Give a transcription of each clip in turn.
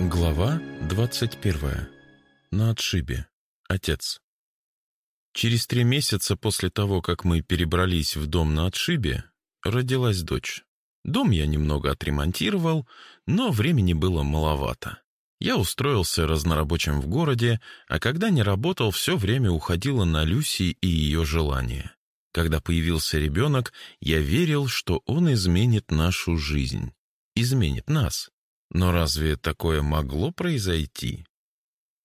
Глава 21. На отшибе. Отец. Через три месяца после того, как мы перебрались в дом на отшибе, родилась дочь. Дом я немного отремонтировал, но времени было маловато. Я устроился разнорабочим в городе, а когда не работал, все время уходило на Люси и ее желания. Когда появился ребенок, я верил, что он изменит нашу жизнь. Изменит нас. Но разве такое могло произойти?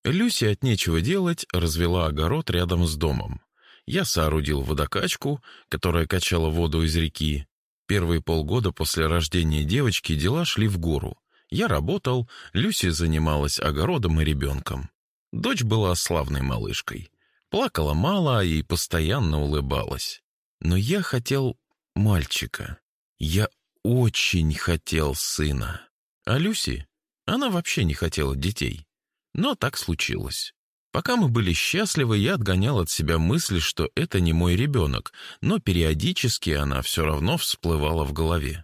Люси от нечего делать развела огород рядом с домом. Я соорудил водокачку, которая качала воду из реки. Первые полгода после рождения девочки дела шли в гору. Я работал, Люси занималась огородом и ребенком. Дочь была славной малышкой. Плакала мало и постоянно улыбалась. Но я хотел мальчика. Я очень хотел сына. А Люси, она вообще не хотела детей. Но так случилось. Пока мы были счастливы, я отгонял от себя мысли, что это не мой ребенок, но периодически она все равно всплывала в голове.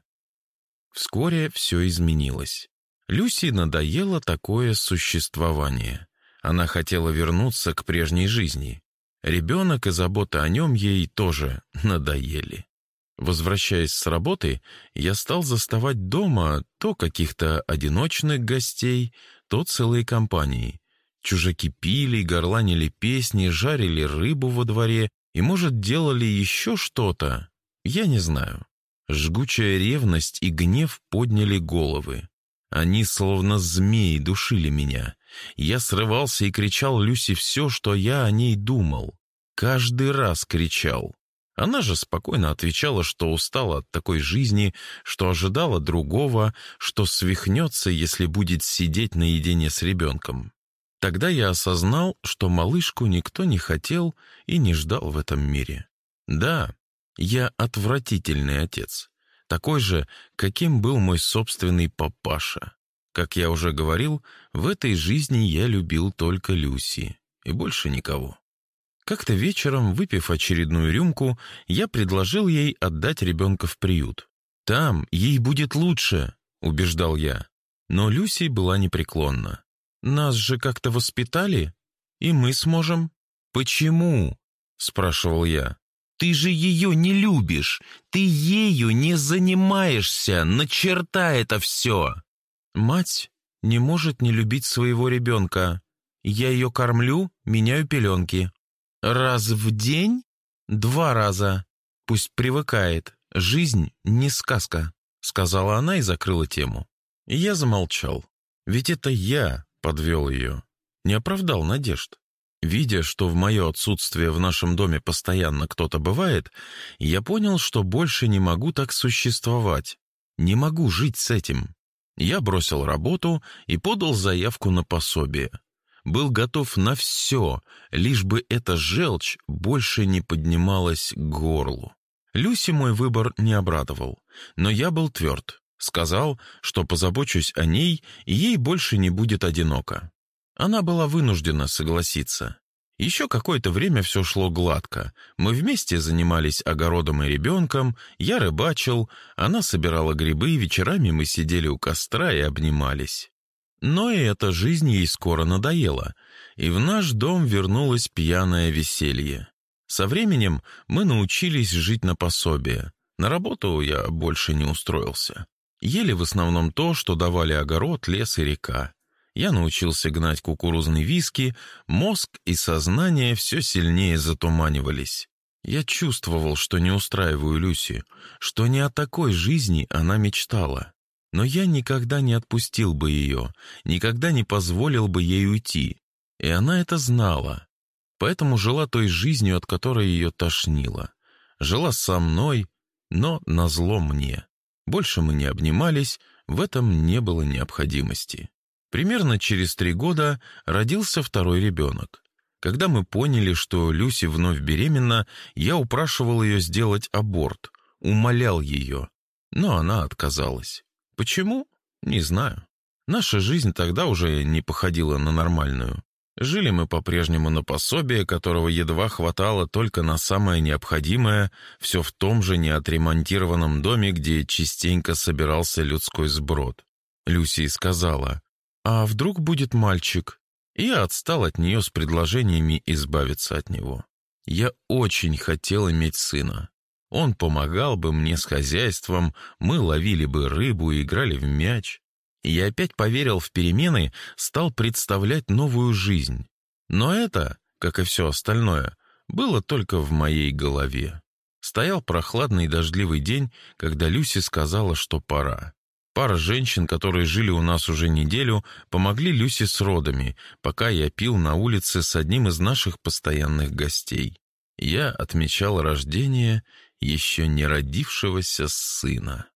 Вскоре все изменилось. Люси надоело такое существование. Она хотела вернуться к прежней жизни. Ребенок и забота о нем ей тоже надоели. Возвращаясь с работы, я стал заставать дома то каких-то одиночных гостей, то целые компании. Чужаки пили, горланили песни, жарили рыбу во дворе и, может, делали еще что-то. Я не знаю. Жгучая ревность и гнев подняли головы. Они, словно змеи, душили меня. Я срывался и кричал Люси все, что я о ней думал. Каждый раз кричал. Она же спокойно отвечала, что устала от такой жизни, что ожидала другого, что свихнется, если будет сидеть наедине с ребенком. Тогда я осознал, что малышку никто не хотел и не ждал в этом мире. Да, я отвратительный отец, такой же, каким был мой собственный папаша. Как я уже говорил, в этой жизни я любил только Люси и больше никого. Как-то вечером, выпив очередную рюмку, я предложил ей отдать ребенка в приют. «Там ей будет лучше», — убеждал я. Но Люси была непреклонна. «Нас же как-то воспитали, и мы сможем». «Почему?» — спрашивал я. «Ты же ее не любишь! Ты ею не занимаешься! На черта это все!» Мать не может не любить своего ребенка. Я ее кормлю, меняю пеленки. Раз в день? Два раза. Пусть привыкает. Жизнь не сказка, сказала она и закрыла тему. я замолчал. Ведь это я подвел ее. Не оправдал надежд. Видя, что в мое отсутствие в нашем доме постоянно кто-то бывает, я понял, что больше не могу так существовать. Не могу жить с этим. Я бросил работу и подал заявку на пособие был готов на все, лишь бы эта желчь больше не поднималась к горлу. Люси мой выбор не обрадовал, но я был тверд. Сказал, что позабочусь о ней, и ей больше не будет одиноко. Она была вынуждена согласиться. Еще какое-то время все шло гладко. Мы вместе занимались огородом и ребенком, я рыбачил, она собирала грибы, вечерами мы сидели у костра и обнимались. Но и эта жизнь ей скоро надоела, и в наш дом вернулось пьяное веселье. Со временем мы научились жить на пособие. На работу я больше не устроился. Ели в основном то, что давали огород, лес и река. Я научился гнать кукурузный виски, мозг и сознание все сильнее затуманивались. Я чувствовал, что не устраиваю Люси, что не о такой жизни она мечтала. Но я никогда не отпустил бы ее, никогда не позволил бы ей уйти. И она это знала. Поэтому жила той жизнью, от которой ее тошнило. Жила со мной, но назло мне. Больше мы не обнимались, в этом не было необходимости. Примерно через три года родился второй ребенок. Когда мы поняли, что Люси вновь беременна, я упрашивал ее сделать аборт, умолял ее, но она отказалась. Почему? Не знаю. Наша жизнь тогда уже не походила на нормальную. Жили мы по-прежнему на пособие, которого едва хватало только на самое необходимое, все в том же неотремонтированном доме, где частенько собирался людской сброд. Люси сказала, А вдруг будет мальчик? И я отстал от нее с предложениями избавиться от него. Я очень хотел иметь сына. Он помогал бы мне с хозяйством, мы ловили бы рыбу и играли в мяч. И я опять поверил в перемены, стал представлять новую жизнь. Но это, как и все остальное, было только в моей голове. Стоял прохладный дождливый день, когда Люси сказала, что пора. Пара женщин, которые жили у нас уже неделю, помогли Люси с родами, пока я пил на улице с одним из наших постоянных гостей. Я отмечал рождение еще не родившегося сына.